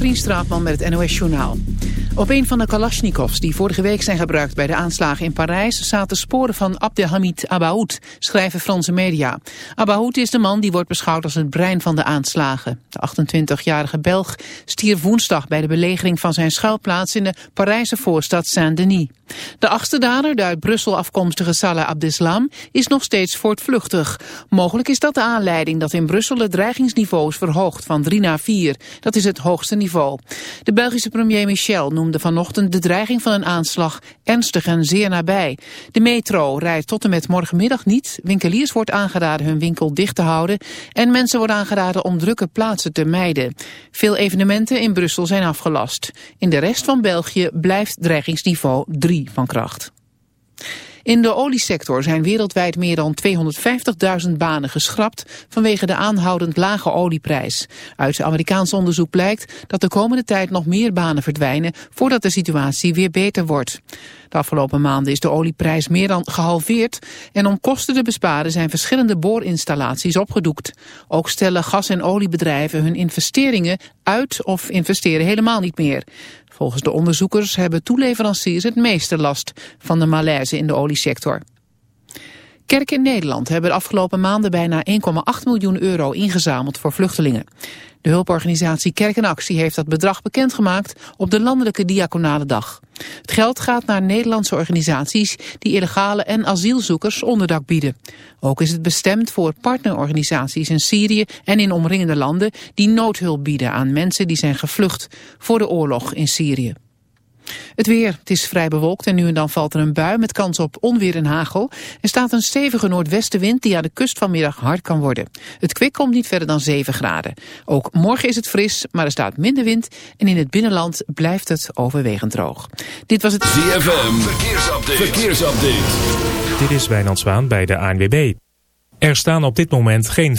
Katrien Straatman met het NOS-journaal. Op een van de Kalashnikovs die vorige week zijn gebruikt bij de aanslagen in Parijs... zaten sporen van Abdelhamid Abaoud, schrijven Franse media. Abaoud is de man die wordt beschouwd als het brein van de aanslagen. De 28-jarige Belg stierf woensdag bij de belegering van zijn schuilplaats... in de Parijse voorstad Saint-Denis. De achtste dader, de uit Brussel afkomstige Salah Abdeslam, is nog steeds voortvluchtig. Mogelijk is dat de aanleiding dat in Brussel het dreigingsniveau is verhoogd van 3 naar 4. Dat is het hoogste niveau. De Belgische premier Michel noemde vanochtend de dreiging van een aanslag ernstig en zeer nabij. De metro rijdt tot en met morgenmiddag niet. Winkeliers wordt aangeraden hun winkel dicht te houden. En mensen worden aangeraden om drukke plaatsen te mijden. Veel evenementen in Brussel zijn afgelast. In de rest van België blijft dreigingsniveau 3 van kracht. In de oliesector zijn wereldwijd meer dan 250.000 banen geschrapt vanwege de aanhoudend lage olieprijs. Uit Amerikaans onderzoek blijkt dat de komende tijd nog meer banen verdwijnen voordat de situatie weer beter wordt. De afgelopen maanden is de olieprijs meer dan gehalveerd en om kosten te besparen zijn verschillende boorinstallaties opgedoekt. Ook stellen gas- en oliebedrijven hun investeringen uit of investeren helemaal niet meer. Volgens de onderzoekers hebben toeleveranciers het meeste last van de malaise in de oliesector. Kerken in Nederland hebben de afgelopen maanden bijna 1,8 miljoen euro ingezameld voor vluchtelingen. De hulporganisatie Kerk en Actie heeft dat bedrag bekendgemaakt op de Landelijke Diaconale Dag. Het geld gaat naar Nederlandse organisaties die illegale en asielzoekers onderdak bieden. Ook is het bestemd voor partnerorganisaties in Syrië en in omringende landen die noodhulp bieden aan mensen die zijn gevlucht voor de oorlog in Syrië. Het weer, het is vrij bewolkt en nu en dan valt er een bui met kans op onweer en hagel. Er staat een stevige noordwestenwind die aan de kust vanmiddag hard kan worden. Het kwik komt niet verder dan 7 graden. Ook morgen is het fris, maar er staat minder wind en in het binnenland blijft het overwegend droog. Dit was het ZFM, verkeersupdate. verkeersupdate. Dit is Wijnand Zwaan bij de ANWB. Er staan op dit moment geen...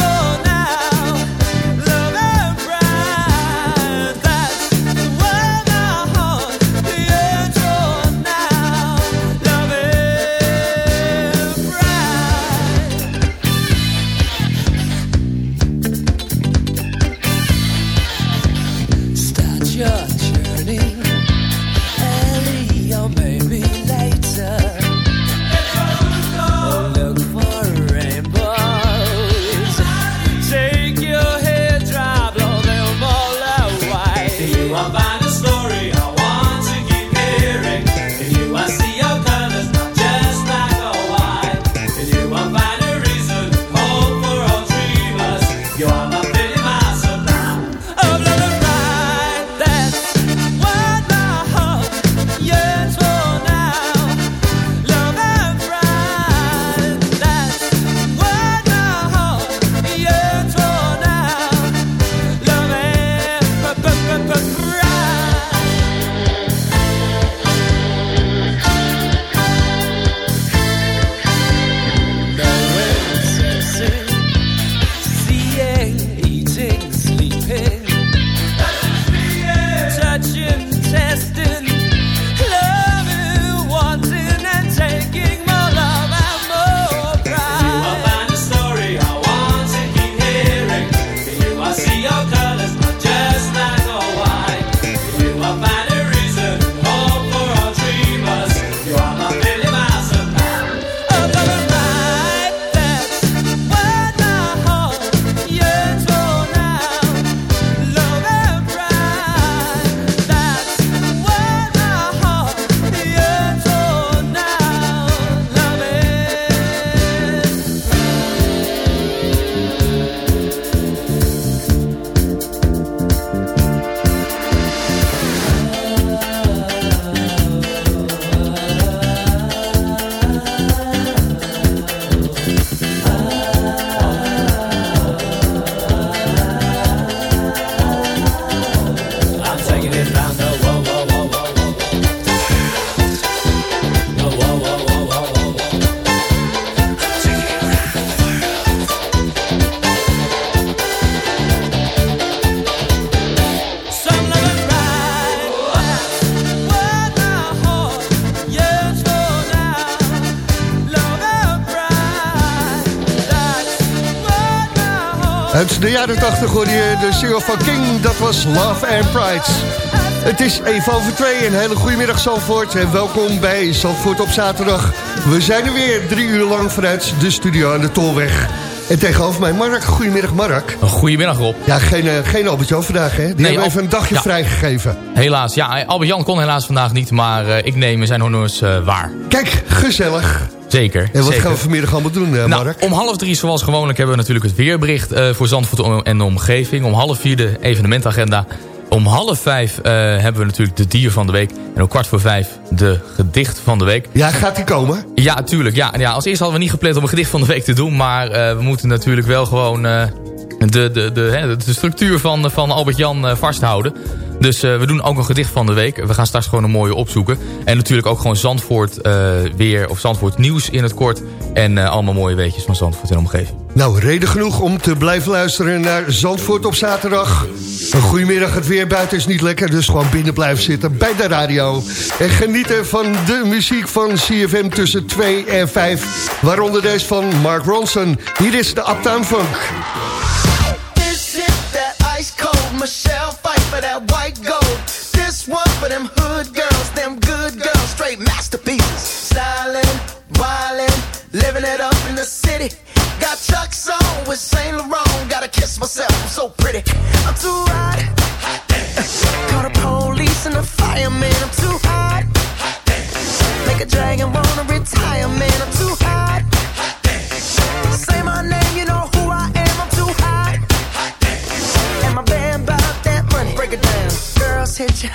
Uit de jaren 80 hoorde je de single van King, dat was Love and Pride. Het is even over twee, een hele goede middag Zandvoort en welkom bij Zandvoort op zaterdag. We zijn er weer drie uur lang vanuit de studio aan de Tolweg. En tegenover mij Mark. Goedemiddag Mark. Goedemiddag Rob. Ja, geen, uh, geen Albert-Jan vandaag hè? Die Nee, hebben even een dagje ja. vrijgegeven. Helaas, ja, Albert-Jan kon helaas vandaag niet, maar eh, ik neem zijn honors eh, waar. Kijk, gezellig. Zeker. En wat zeker. gaan we vanmiddag allemaal doen eh, Nou, Mark? om half drie zoals gewoonlijk hebben we natuurlijk het weerbericht eh, voor Zandvoort en de omgeving. Om half vier de evenementagenda. Om half vijf eh, hebben we natuurlijk de dier van de week. En om kwart voor vijf de gedicht van de week. Ja, gaat die komen? Ja, tuurlijk. Ja, ja, als eerste hadden we niet gepland om een gedicht van de week te doen. Maar we moeten natuurlijk wel gewoon de, de, de, hè, de structuur van, van Albert-Jan vasthouden. Dus eh, we doen ook een gedicht van de week. We gaan straks gewoon een mooie opzoeken. En natuurlijk ook gewoon Zandvoort eh, weer of Zandvoort nieuws in het kort. En eh, allemaal mooie weetjes van Zandvoort en omgeving. Nou, reden genoeg om te blijven luisteren naar Zandvoort op zaterdag. Een goedemiddag, het weer buiten is niet lekker, dus gewoon binnen blijven zitten bij de radio. En genieten van de muziek van CFM tussen 2 en 5. Waaronder deze van Mark Ronson. Hier is de Uptown Funk. That white gold. This one for them hood girls, them good girls, straight masterpieces. Styling, wildin', living it up in the city. Got Chuck's on with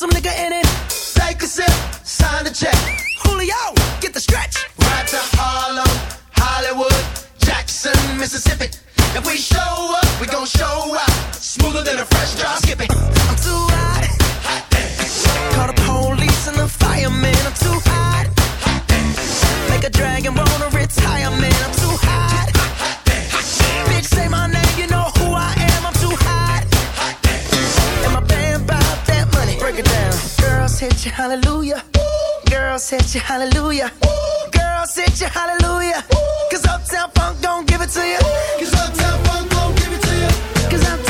Some nigga in it. Take a sip, sign the check. Julio, get the stretch. Right to Harlem, Hollywood, Jackson, Mississippi. If we show up, we gon' show up. Smoother than a fresh drop. Skip it. Hit you, hallelujah. Girls hit you, hallelujah. Girls hit you, hallelujah. Cause Uptown Funk don't give it to you. Cause Uptown Funk don't give it to you. Cause Uptown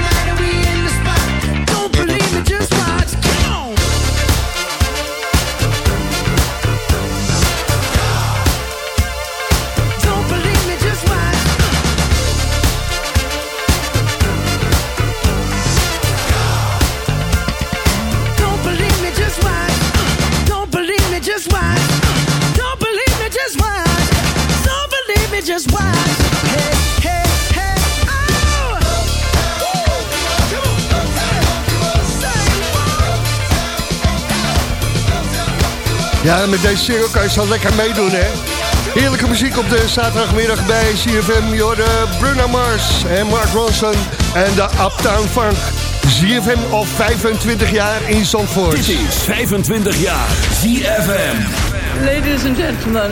Ja, met deze single kan je zo lekker meedoen, hè? Heerlijke muziek op de zaterdagmiddag bij CFM. Jorde Bruno Mars en Mark Ronson en de Uptown Funk. ZFM al 25 jaar in Zandvoort. Dit is 25 jaar ZFM. Ladies and gentlemen,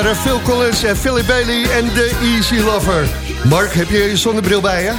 Waren Phil Collins en Philly Bailey en de Easy Lover. Mark, heb je je zonnebril bij je?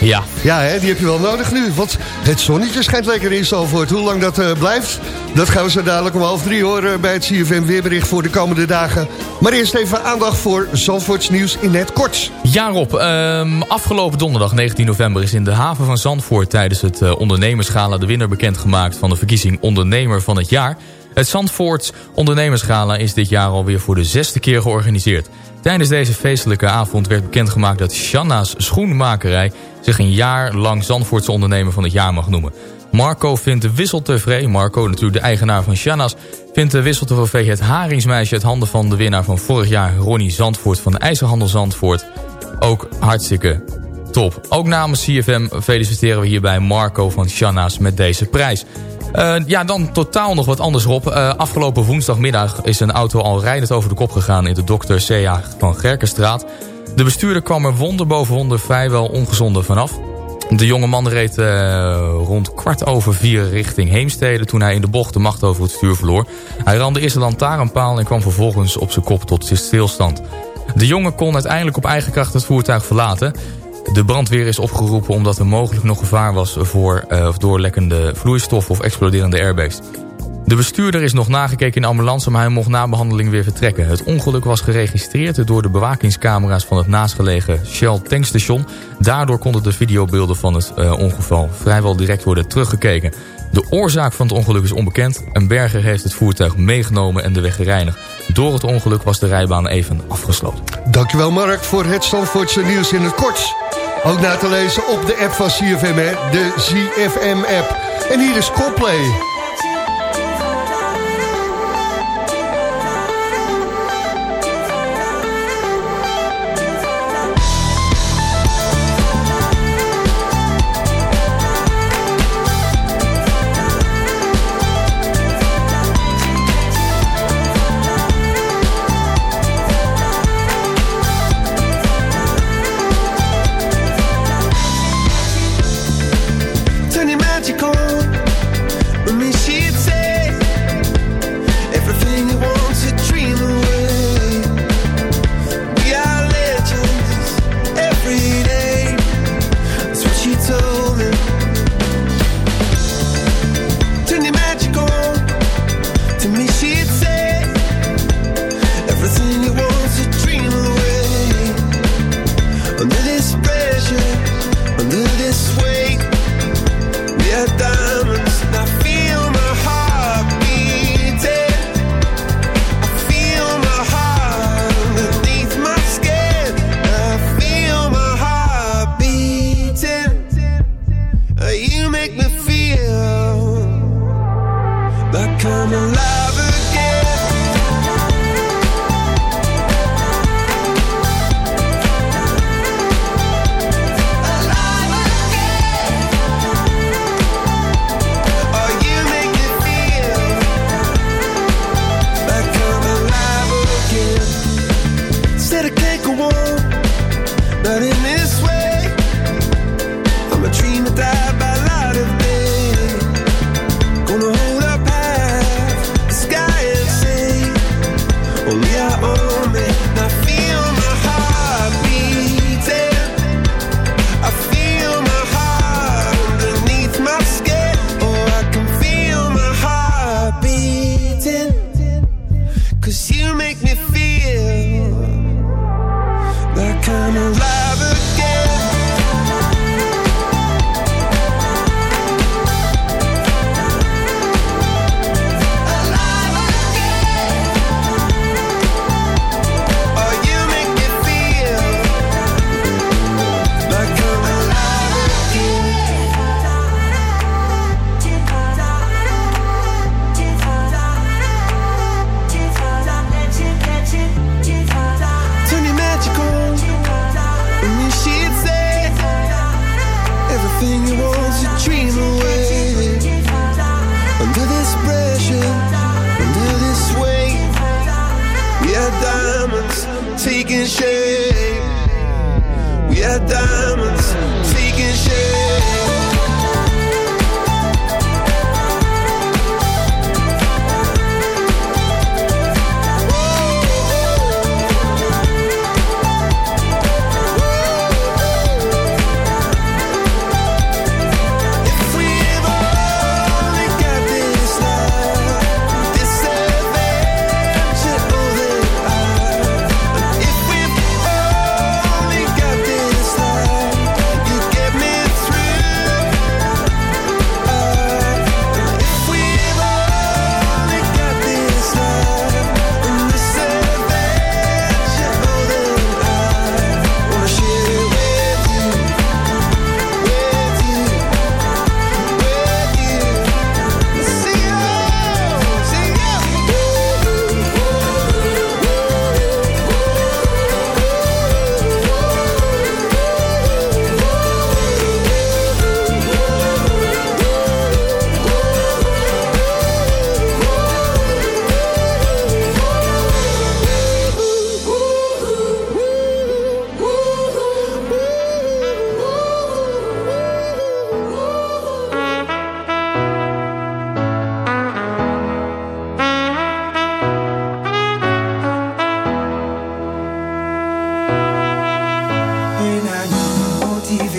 Ja, Ja, hè, die heb je wel nodig nu. Want het zonnetje schijnt lekker in Zalvoort. Hoe lang dat eh, blijft, dat gaan we zo dadelijk om half drie horen... bij het CFM Weerbericht voor de komende dagen. Maar eerst even aandacht voor Zandvoorts nieuws in het kort. Ja Rob, ehm, afgelopen donderdag 19 november is in de haven van Zandvoort tijdens het uh, ondernemersgala de winnaar bekendgemaakt van de verkiezing ondernemer van het jaar. Het Zandvoorts ondernemersgala is dit jaar alweer voor de zesde keer georganiseerd. Tijdens deze feestelijke avond werd bekendgemaakt dat Shanna's Schoenmakerij zich een jaar lang Zandvoortse ondernemer van het jaar mag noemen. Marco vindt de wisseltevree, Marco natuurlijk de eigenaar van Shanna's, vindt de wisseltevree het haringsmeisje uit handen van de winnaar van vorig jaar Ronnie Zandvoort van de IJzerhandel Zandvoort. Ook hartstikke top. Ook namens CFM feliciteren we hierbij Marco van Shanna's met deze prijs. Uh, ja, dan totaal nog wat anders op. Uh, afgelopen woensdagmiddag is een auto al rijdend over de kop gegaan... in de Dr. C.A. van Gerkenstraat. De bestuurder kwam er wonder boven wonder vrijwel ongezonde vanaf. De jonge man reed uh, rond kwart over vier richting Heemstede... toen hij in de bocht de macht over het stuur verloor. Hij ramde eerst een lantaarnpaal en kwam vervolgens op zijn kop tot stilstand. De jongen kon uiteindelijk op eigen kracht het voertuig verlaten... De brandweer is opgeroepen omdat er mogelijk nog gevaar was voor uh, doorlekkende vloeistof of exploderende airbags. De bestuurder is nog nagekeken in de ambulance, maar hij mocht na behandeling weer vertrekken. Het ongeluk was geregistreerd door de bewakingscamera's van het naastgelegen Shell tankstation. Daardoor konden de videobeelden van het uh, ongeval vrijwel direct worden teruggekeken. De oorzaak van het ongeluk is onbekend. Een berger heeft het voertuig meegenomen en de weg gereinigd. Door het ongeluk was de rijbaan even afgesloten. Dankjewel Mark voor het Zandvoortse nieuws in het kort. Ook na te lezen op de app van CFM, de ZFM-app. En hier is Coldplay.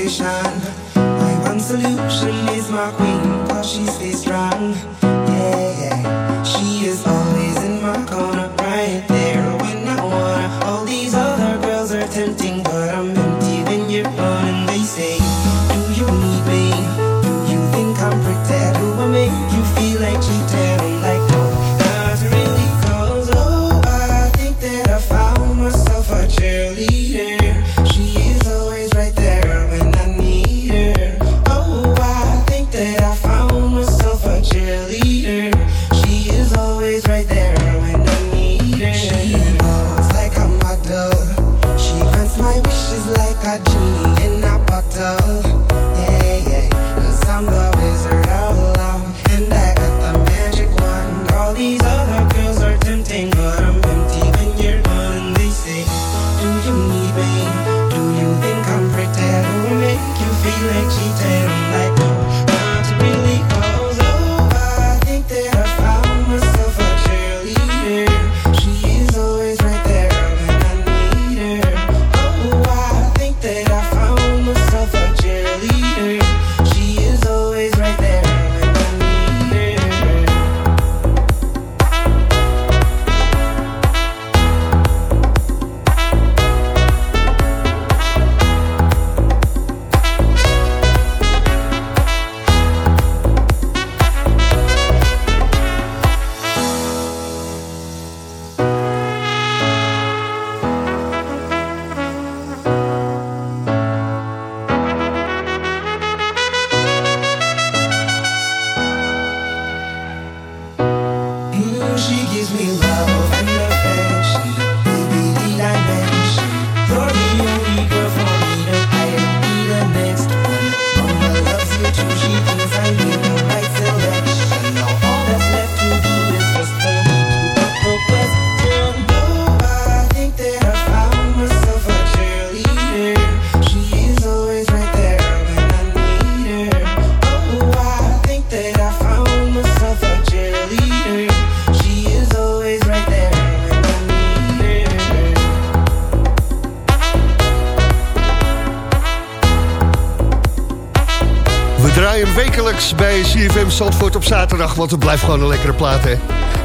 My one solution is my queen, cause she stays strong. Yeah, yeah. She is always She gives me love bij CFM Zandvoort op zaterdag, want het blijft gewoon een lekkere plaat, hè.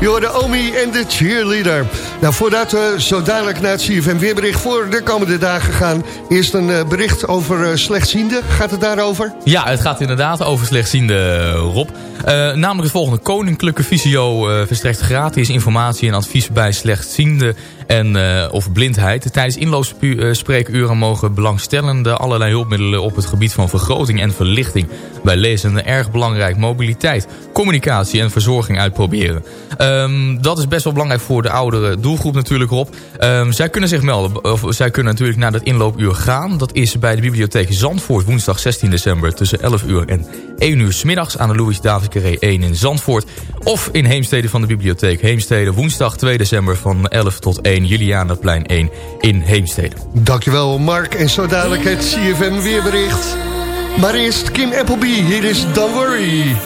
Je hoorde Omi en de cheerleader. Nou, voordat we zo dadelijk naar het CFM weerbericht voor de komende dagen gaan... eerst een eh, bericht over uh, slechtziende. Gaat het daarover? Ja, het gaat inderdaad over slechtziende Rob. Eh, namelijk het volgende. Koninklijke Visio eh, verstrekt gratis informatie en advies bij slechtziende en, eh, of blindheid. Tijdens inloopspreekuren mogen belangstellenden allerlei hulpmiddelen op het gebied van vergroting en verlichting bij lezenden erg belangrijk mobiliteit, communicatie en verzorging uitproberen. Ehm, dat is best wel belangrijk voor de oudere doelgroep natuurlijk Rob. Ehm, zij kunnen zich melden, of zij kunnen natuurlijk naar dat inloopuur gaan. Dat is bij de bibliotheek Zandvoort woensdag 16 december tussen 11 uur en 1 uur 's middags aan de Louis David Carré 1 in Zandvoort. Of in Heemstede van de bibliotheek Heemstede woensdag 2 december van 11 tot 1 Julianaplein 1 in Heemstede. Dankjewel, Mark. En zo dadelijk het CFM weerbericht. Maar eerst Kim Appleby. Hier is Don't Worry.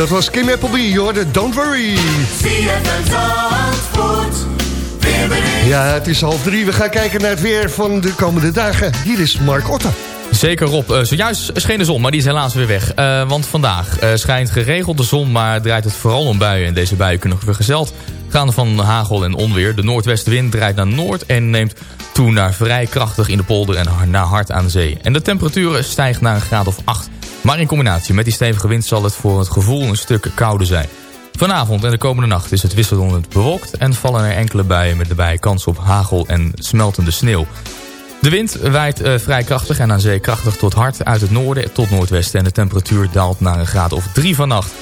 Dat was Kim Appleby, je hoorde Don't Worry. Ja, het is half drie. We gaan kijken naar het weer van de komende dagen. Hier is Mark Otter. Zeker Rob. Eh, zojuist scheen de zon, maar die is helaas weer weg. Eh, want vandaag eh, schijnt geregeld de zon, maar draait het vooral om buien. En deze buien kunnen vergezeld gaan van hagel en onweer. De noordwestenwind draait naar noord en neemt toe naar vrij krachtig in de polder en naar hard aan de zee. En de temperatuur stijgt naar een graad of 8. Maar in combinatie met die stevige wind zal het voor het gevoel een stuk kouder zijn. Vanavond en de komende nacht is het wisselend bewolkt... en vallen er enkele buien met daarbij kans op hagel en smeltende sneeuw. De wind waait eh, vrij krachtig en aan zee krachtig tot hard uit het noorden tot noordwesten... en de temperatuur daalt naar een graad of 3 vannacht.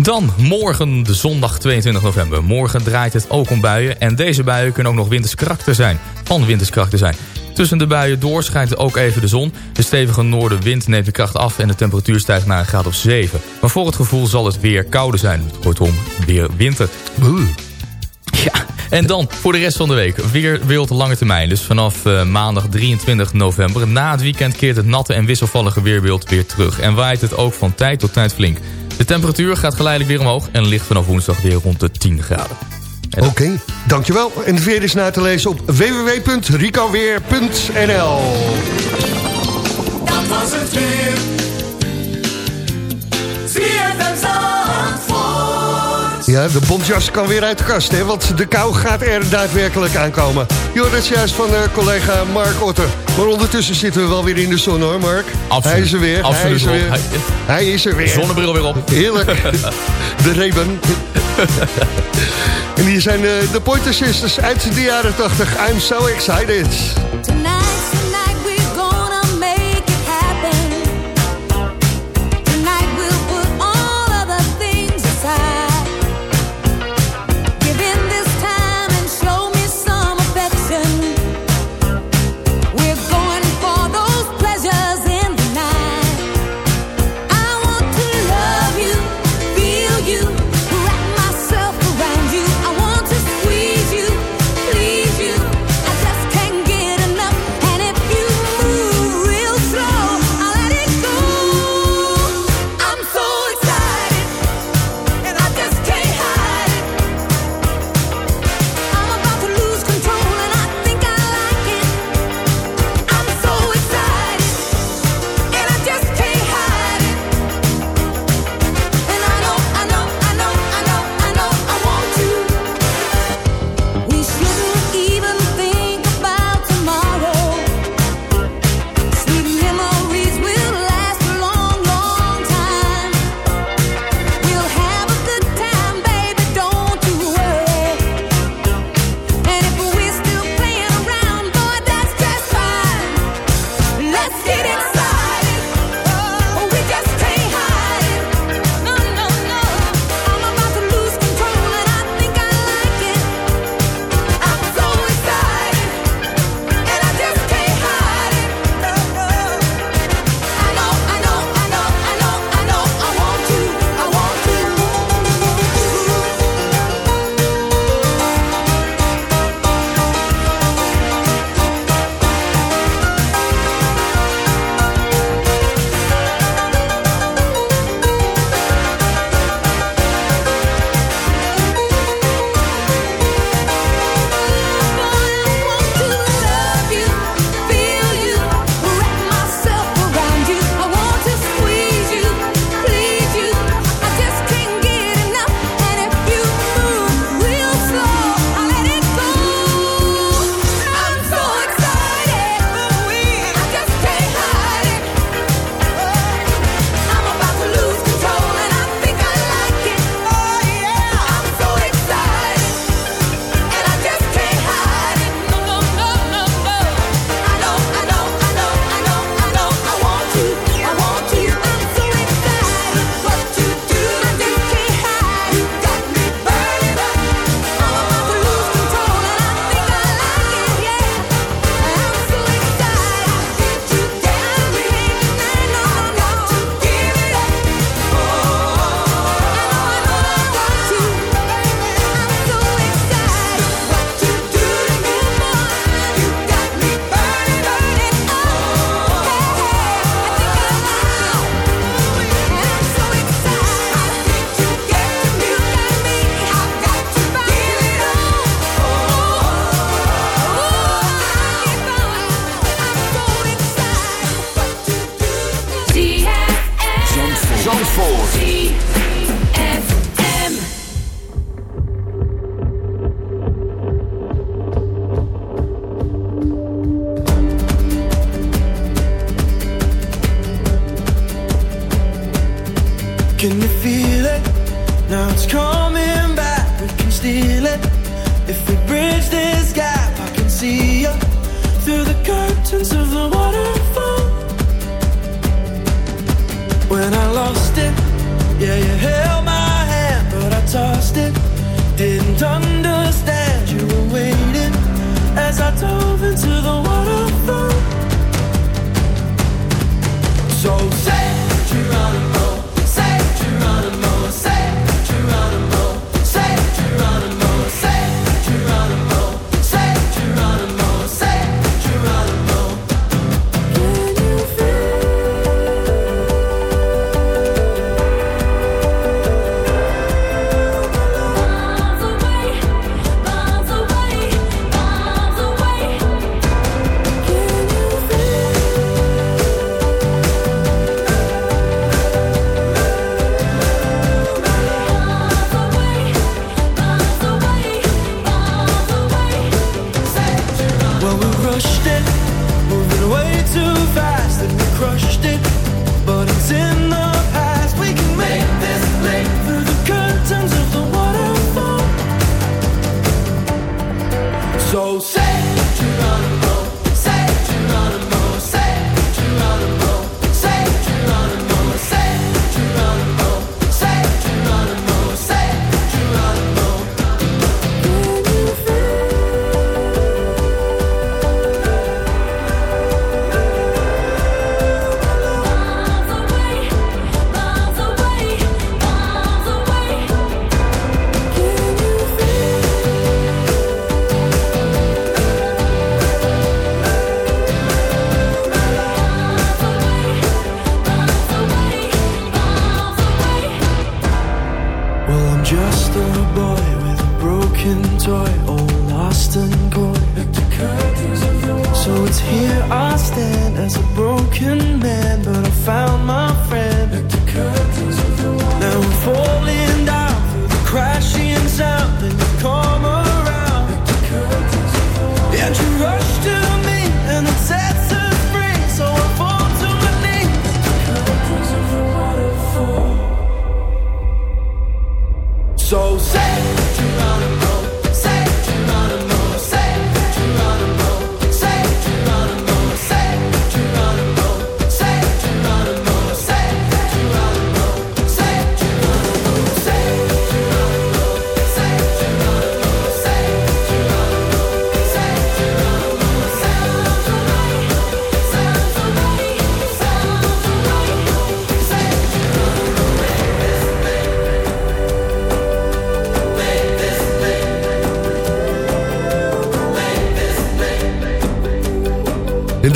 Dan morgen, de zondag 22 november. Morgen draait het ook om buien en deze buien kunnen ook nog winterskarakter zijn. Van winterskarakter zijn. Tussen de buien door schijnt ook even de zon. De stevige noordenwind neemt de kracht af en de temperatuur stijgt naar een graad of 7. Maar voor het gevoel zal het weer kouder zijn. Kortom, weer winter. Ja, en dan voor de rest van de week weer wild lange termijn. Dus vanaf eh, maandag 23 november. Na het weekend keert het natte en wisselvallige weerbeeld weer terug. En waait het ook van tijd tot tijd flink. De temperatuur gaat geleidelijk weer omhoog en ligt vanaf woensdag weer rond de 10 graden. Oké, dankjewel. En het weer is na te lezen op www.ricoweer.nl Dat was het weer. Ja, de bontjas kan weer uit de kast, hè, want de kou gaat er daadwerkelijk aankomen. Je hoort het juist van eh, collega Mark Otter. Maar ondertussen zitten we wel weer in de zon, hoor, Mark. Absoluut. Hij is er weer, hij is er weer. Hij- Hij is er weer. Zonnebril weer op. Heerlijk. De Reben. en hier zijn eh, de Pointer Sisters uit de jaren 80. I'm so excited. Tonight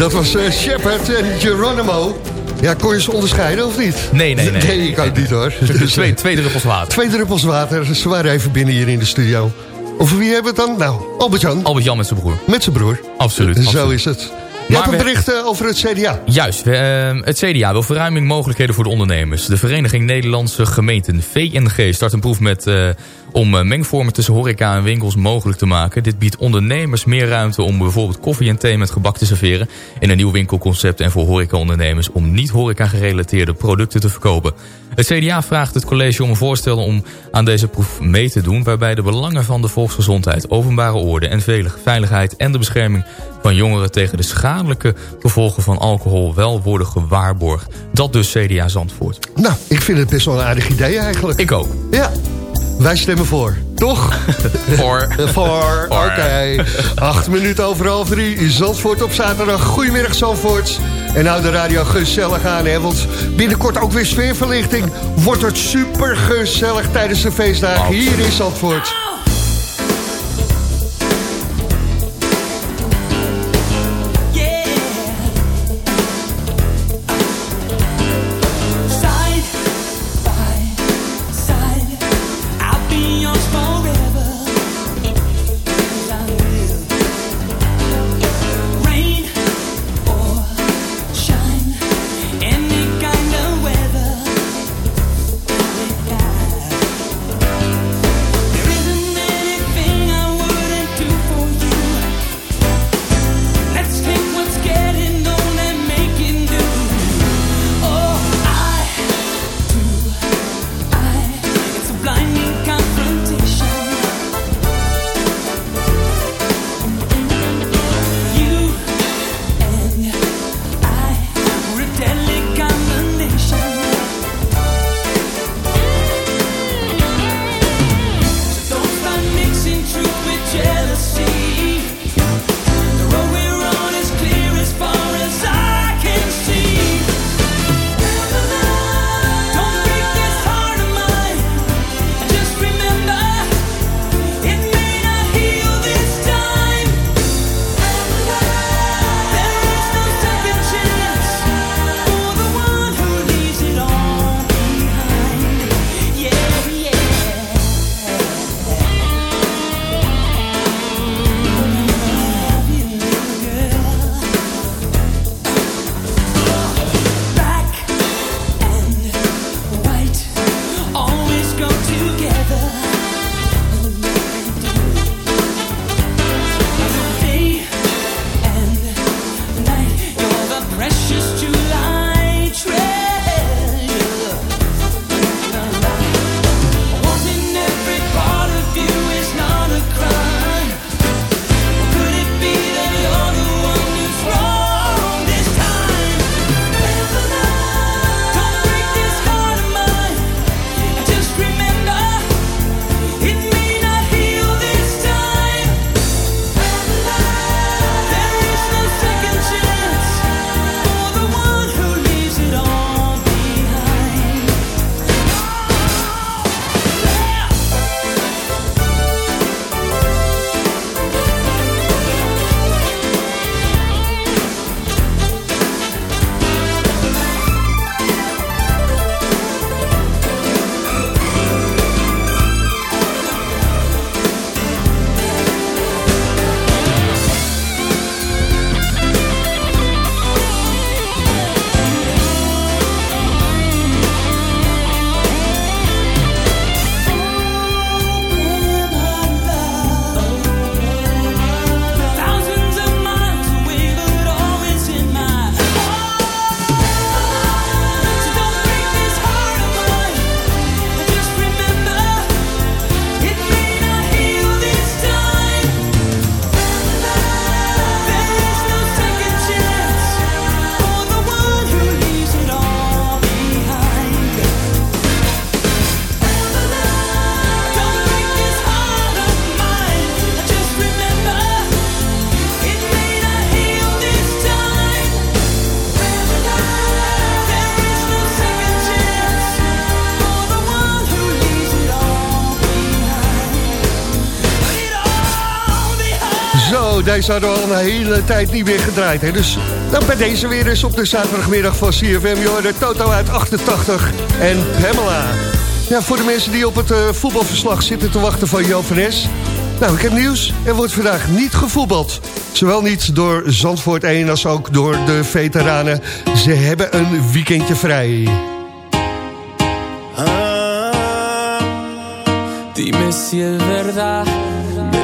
dat was eh, Shepard en Geronimo. Ja, kon je ze onderscheiden of niet? Nee, nee, nee. Nee, ik ook niet hoor. Twee, twee druppels water. twee druppels water. Ze waren even binnen hier in de studio. Over wie hebben we het dan? Nou, Albert-Jan. Albert Jan met zijn broer. Met zijn broer. Absoluut. Zo absoluut. is het. Je Maar een bericht eh, over het CDA. Juist, we, eh, het CDA wil verruiming mogelijkheden voor de ondernemers. De Vereniging Nederlandse Gemeenten, VNG, start een proef met, eh, om eh, mengvormen tussen horeca en winkels mogelijk te maken. Dit biedt ondernemers meer ruimte om bijvoorbeeld koffie en thee met gebak te serveren... in een nieuw winkelconcept en voor horecaondernemers om niet horeca-gerelateerde producten te verkopen. Het CDA vraagt het college om een voorstel om aan deze proef mee te doen... waarbij de belangen van de volksgezondheid, openbare orde en veilig- veiligheid... en de bescherming van jongeren tegen de schadelijke gevolgen van alcohol wel worden gewaarborgd. Dat dus CDA Zandvoort. Nou, ik vind het best wel een aardig idee eigenlijk. Ik ook. Ja, wij stemmen voor. Toch? Voor. Voor, Voor. oké. Acht minuten over half drie. Zandvoort op zaterdag. Goedemiddag Zandvoort. En hou de radio gezellig aan, hè. Want binnenkort ook weer sfeerverlichting. Wordt het super gezellig tijdens de feestdagen hier in Zandvoort. Deze hadden we al een hele tijd niet meer gedraaid. Hè? Dus dan bij deze weer eens op de zaterdagmiddag van CFM. Je Toto uit 88 en Pamela. Ja, voor de mensen die op het eh, voetbalverslag zitten te wachten van Es. Nou, ik heb nieuws. Er wordt vandaag niet gevoetbald. Zowel niet door Zandvoort 1 als ook door de veteranen. Ze hebben een weekendje vrij. Dime si.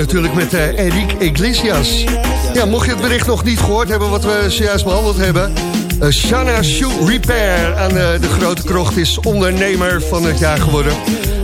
natuurlijk met eh Enrique Iglesias. Ja, mocht je het bericht nog niet gehoord hebben wat we zojuist behandeld hebben... eh, Shana Shoe Repair aan eh, de Grote Krocht is ondernemer van het jaar geworden.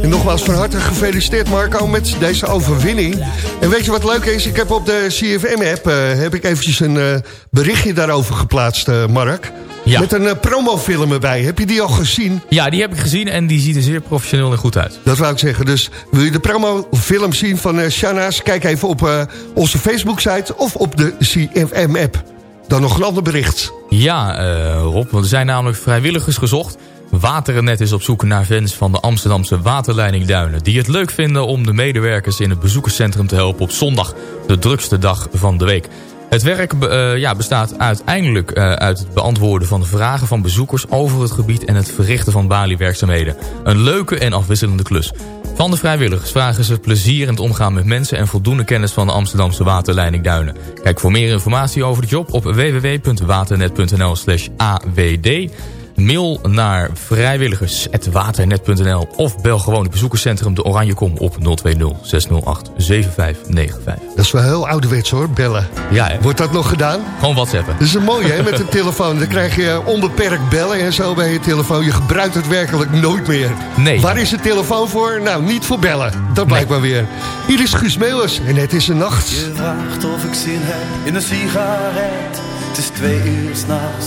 En nogmaals van harte gefeliciteerd Marco met deze overwinning. En weet je wat leuk is? Ik heb op de CFM-app eh, heb ik eventjes een berichtje daarover geplaatst, Mark. Ja. Met een eh, promofilm erbij. Heb je die al gezien? Ja, die heb ik gezien en die ziet er zeer professioneel en goed uit. Dat wou ik zeggen. Dus wil je de promofilm zien van eh Shana's? Kijk even op eh, onze Facebook-site of op de CFM-app. Dan nog een ander bericht. Ja, Rob, want er zijn namelijk vrijwilligers gezocht. Waternet is op zoek naar fans van de Amsterdamse waterleiding Duinen... die het leuk vinden om de medewerkers in het bezoekerscentrum te helpen op zondag... de drukste dag van de week. Het werk eh, ja, bestaat uiteindelijk eh, uit het beantwoorden van de vragen van bezoekers over het gebied en het verrichten van baliewerkzaamheden. Een leuke en afwisselende klus. Van de vrijwilligers vragen ze plezier in het omgaan met mensen en voldoende kennis van de Amsterdamse waterleiding Duinen. Kijk voor meer informatie over de job op www.waternet.nl slash awd. Mail naar vrijwilligers.waternet.nl of bel gewoon het bezoekerscentrum de Oranjekom op 020 608 7595. Dat is wel heel ouderwets hoor, bellen. Ja, hè? Wordt dat nog gedaan? gewoon whatsappen. Dat is een mooie hè, met de telefoon. Dan krijg je onbeperkt bellen en zo bij je telefoon. Je gebruikt het werkelijk nooit meer. Nee. Waar is de telefoon voor? Nou, niet voor bellen. Dat blijkt maar weer. Hier is Guus Meeuwers en het is een nacht. Je vraagt of ik zin heb in een sigaret. Het is twee uur s'nachts,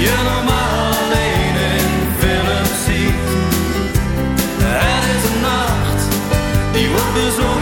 Je normaal alleen in films ziet. Het is een nacht die wordt bezongen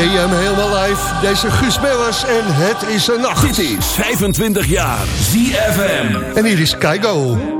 DM helemaal live. Deze Guus Bellers en het is een nacht. Dit is 25 jaar ZFM. En hier is Keigo.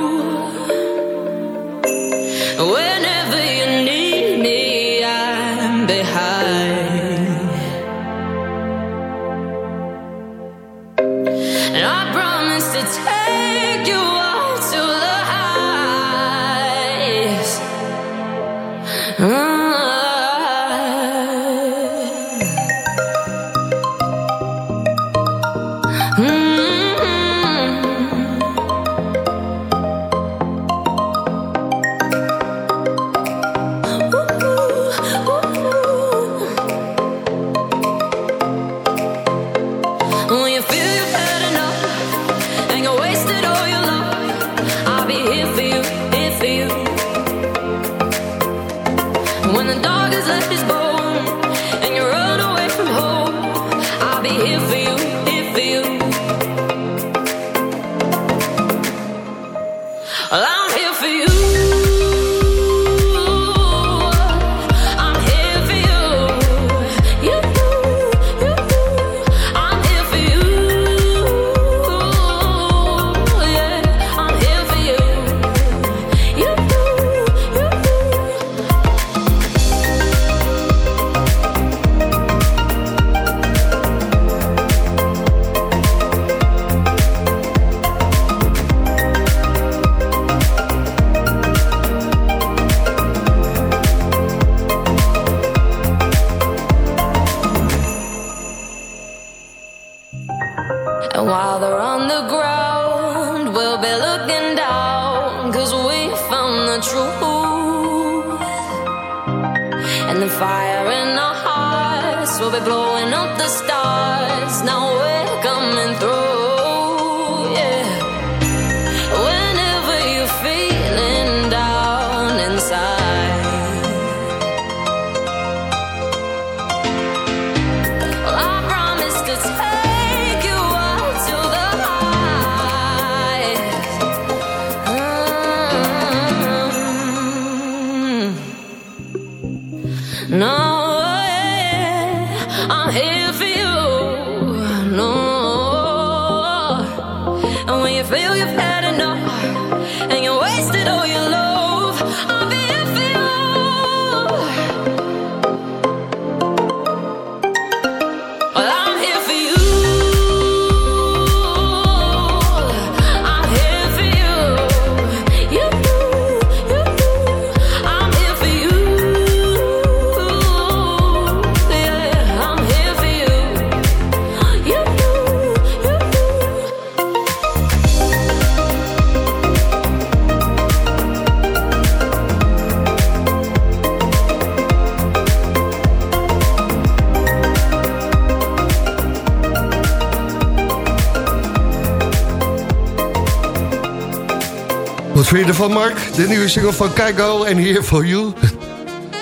Vind je ervan, Mark? De nieuwe single van Keigo en Here For You.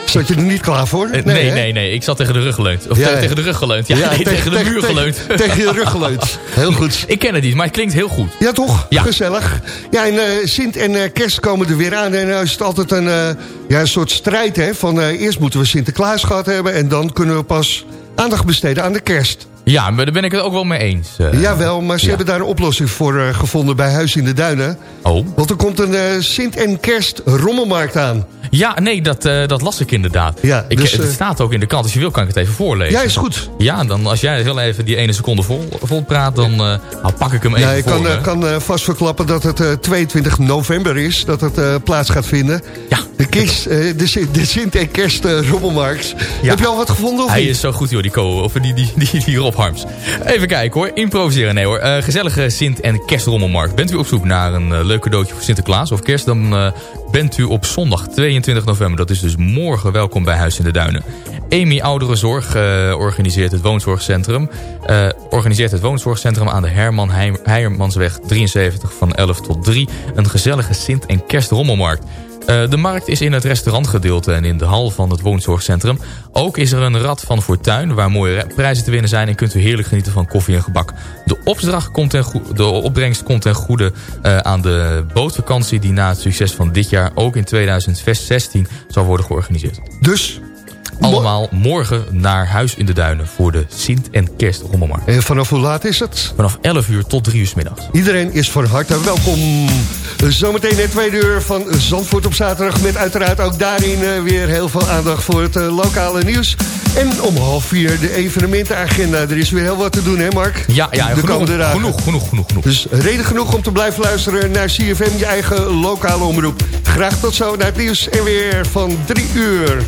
Zat je er niet klaar voor? Eh, Nee, nee, nee, Ik zat tegen de rug geleund. Of Ja, ja. tegen de rug geleund. Ja, Ja, nee, tegen- tegen, de muur tegen- geleund. tegen je rug geleund. Heel goed. Ik ken het niet, maar het klinkt heel goed. Ja, toch? Ja. Gezellig. Ja, en eh, Sint en eh, kerst komen er weer aan. En nou is het altijd een, ja, een soort strijd, hè. Van eerst moeten we Sinterklaas gehad hebben... en dan kunnen we pas aandacht besteden aan de kerst. Ja, maar daar ben ik het ook wel mee eens. eh. Jawel, maar ze ja. hebben daar een oplossing voor eh, gevonden bij Huis in de Duinen. Oh. Want er komt een eh, Sint en kerst rommelmarkt aan. Ja, nee, dat, dat las ik inderdaad. Ja, ik, dus, het staat ook in de kant. Als je wil, kan ik het even voorlezen. Ja, is goed. Ja, dan als jij heel even die ene seconde vol, vol praat, dan nou, pak ik hem even Ja, ik voor. kan, kan vast verklappen dat het eh, 22 november is, dat het plaats gaat vinden. Ja. De, kist, eh, de, Sint- de Sint en kerst rommelmarkt. Ja. Heb je al wat gevonden of Hij niet? is zo goed, joh, die of die, die, die, die Rob Even kijken hoor, improviseren. Nee hoor, Eh, gezellige Sint- en kerstrommelmarkt. Bent u op zoek naar een eh, leuk cadeautje voor Sinterklaas of kerst... dan eh, bent u op zondag 22 november, dat is dus morgen, welkom bij Huis in de Duinen. Amy Ouderenzorg organiseert het woonzorgcentrum. organiseert het woonzorgcentrum aan de Herman Heijermansweg 73 van 11 tot 3. Een gezellige Sint- en kerstrommelmarkt. Eh, de markt is in het restaurantgedeelte en in de hal van het woonzorgcentrum. Ook is er een rad van Fortuin waar mooie prijzen te winnen zijn... en kunt u heerlijk genieten van koffie en gebak. De, opdracht komt ten de opbrengst komt ten goede eh, aan de bootvakantie... die na het succes van dit jaar ook in 2016 zal worden georganiseerd. Dus, Allemaal morgen naar Huis in de Duinen voor de Sint- en Kerstrommelmarkt. en vanaf hoe laat is het? Vanaf 11 uur tot 3 uur 's middags. Iedereen is van harte welkom. Zometeen het tweede uur van Zandvoort op zaterdag... met uiteraard ook daarin eh, weer heel veel aandacht voor het eh, lokale nieuws. En om half vier de evenementenagenda. Er is weer heel wat te doen, hè Mark? Ja, ja de genoeg, komende dagen. genoeg, genoeg, genoeg, genoeg. Dus reden genoeg om te blijven luisteren naar CFM, je eigen lokale omroep. Graag tot zo naar het nieuws en weer van drie uur.